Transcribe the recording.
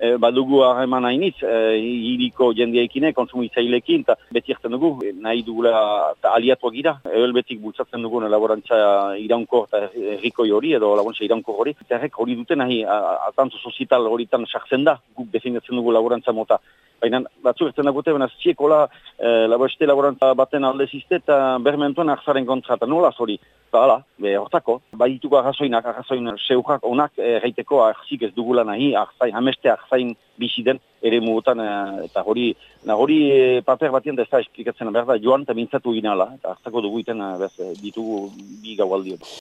e, badugu harreman hainitz, e, hiriko jendeaikine, konsumitzailekin, eta beti erten dugu, e, nahi dugula ta aliatuak gira, ebel betik bultzatzen dugu laborantza iraunko eta errikoi hori, edo laborantza iraunko hori, eta hori dute nahi, atantzo sozital horitan sartzen da, guk definitzen dugu laborantza mota. Baina batzuk ertzen dagute, baina ziekola e, laboreste laborantza baten alde ziste eta bermentuan arzaren kontra, eta nola zori, eta hala, be, hortako, bai dituko arrazoinak, arrazoin seukak onak erraiteko arzik ez dugula nahi, arzain, hameste arzain bizi den ere mugutan, e, eta hori, na hori e, paper batien da ez da esplikatzen behar da, joan eta mintzatu ginala, eta hartzako dugu iten, bez, ditugu bi gaualdio.